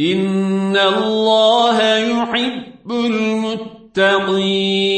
إن الله يحب المتقين